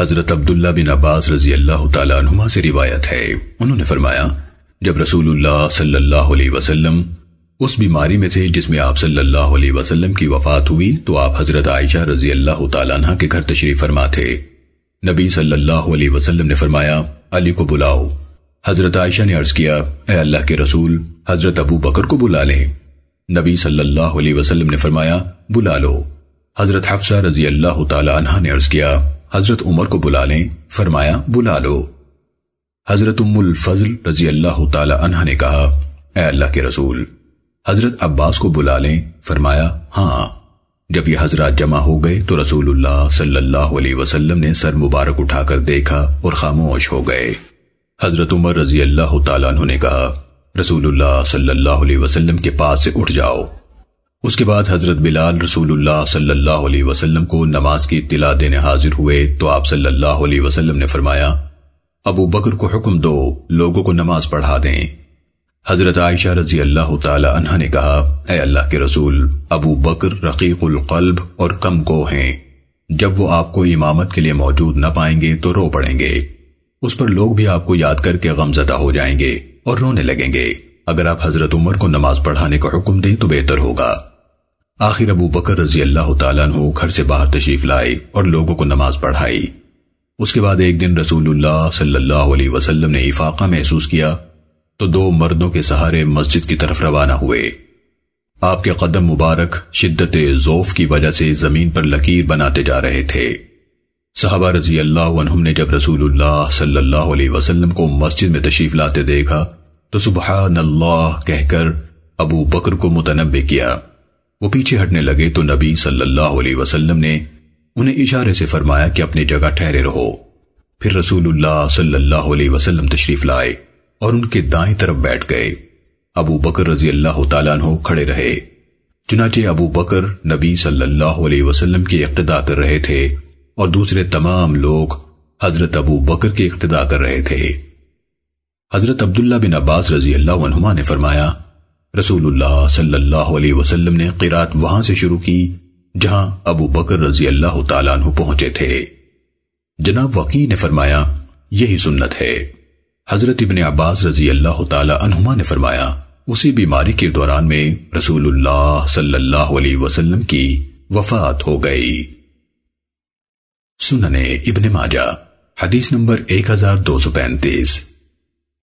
حضرت عبداللہ بن عباس رضی اللہ تعالیٰ عنہما سے روایت ہے۔ انہوں نے فرمایا، جب رسول اللہ صلی اللہ علیہ وسلم اس بیماری میں تھے جس میں آپ صلی اللہ علیہ وسلم کی وفات ہوئی، تو آپ حضرت عائشہ رضی اللہ تعالیٰ عنہ کے گھر تشریف فرما تھے۔ نبی صلی اللہ علیہ وسلم نے فرمایا، علی کو بلاؤ۔ حضرت عائشہ نے عرض کیا، اے اللہ کے رسول، حضرت ابو بکر کو بلا لیں۔ نبی صلی اللہ علیہ وسلم نے فرمایا، بلا لو۔ حضرت حفصہ رضی اللہ تعالی عنہ نے عرض کیا حضرت عمر کو بلا لیں، فرمایا، بلا لو۔ حضرت ام الفضل رضی اللہ تعالی عنہ نے کہا، اے اللہ کے رسول، حضرت عباس کو بلا لیں، فرمایا ہاں جب یہ حضرات جمع ہو گئے تو رسول اللہ صلی اللہ علیہ وسلم نے سر مبارک اٹھا کر دیکھا اور خاموش ہو گئے۔ حضرت عمر رضی اللہ تعالیٰ عنہ نے کہا، رسول اللہ صلی اللہ علیہ وسلم کے پاس سے اٹھ جاؤ۔ اس کے بعد حضرت بلال رسول اللہ صلی اللہ علیہ وسلم کو نماز کی اطلاع دینے حاضر ہوئے تو آپ صلی اللہ علیہ وسلم نے فرمایا، ابو بکر کو حکم دو، لوگوں کو نماز پڑھا دیں۔ حضرت عائشہ رضی اللہ تعالی عنہ نے کہا، اے اللہ کے رسول، ابو بکر رقیق القلب اور کم کو ہیں۔ جب وہ آپ کو امامت کے لیے موجود نہ پائیں گے تو رو پڑیں گے۔ اس پر لوگ بھی آپ کو یاد کر کے غمزدہ ہو جائیں گے اور رونے لگیں گے۔ اگر آپ حضرت عمر کو نماز پڑھانے کا حکم دیں تو بہتر ہوگا۔ آخر ابو بکر رضی اللہ تعالیٰ عنہ گھر سے باہر تشریف لائے اور لوگوں کو نماز پڑھائی۔ اس کے بعد ایک دن رسول اللہ صلی اللہ علیہ وسلم نے افاقہ محسوس کیا تو دو مردوں کے سہارے مسجد کی طرف روانہ ہوئے۔ آپ کے قدم مبارک شدت زوف کی وجہ سے زمین پر لکیر بناتے جا رہے تھے۔ صحابہ رضی اللہ عنہم نے جب رسول اللہ صلی اللہ علیہ وسلم کو مسجد میں تشریف لاتے دیکھا تو سبحان اللہ کہہ کر ابو بکر کو متنبع کیا۔ وہ پیچھے ہٹنے لگے تو نبی صلی اللہ علیہ وسلم نے انہیں اشارے سے فرمایا کہ اپنی جگہ ٹھہرے رہو۔ پھر رسول اللہ صلی اللہ علیہ وسلم تشریف لائے اور ان کے دائیں طرف بیٹھ گئے۔ ابو بکر رضی اللہ تعالیٰ عنہ کھڑے رہے۔ چنانچہ ابو بکر نبی صلی اللہ علیہ وسلم کی اقتدا کر رہے تھے اور دوسرے تمام لوگ حضرت ابو بکر کی اقتدا کر رہے تھے۔ حضرت عبداللہ بن عباس رضی اللہ عنہما نے فرمایا رسول اللہ صلی اللہ علیہ وسلم نے قرات وہاں سے شروع کی جہاں ابو بکر رضی اللہ تعالیٰ عنہ پہنچے تھے۔ جناب وقی نے فرمایا، یہی سنت ہے۔ حضرت ابن عباس رضی اللہ تعالیٰ عنہما نے فرمایا، اسی بیماری کے دوران میں رسول اللہ صلی اللہ علیہ وسلم کی وفات ہو گئی۔ سننے ابن ماجہ، حدیث نمبر 1235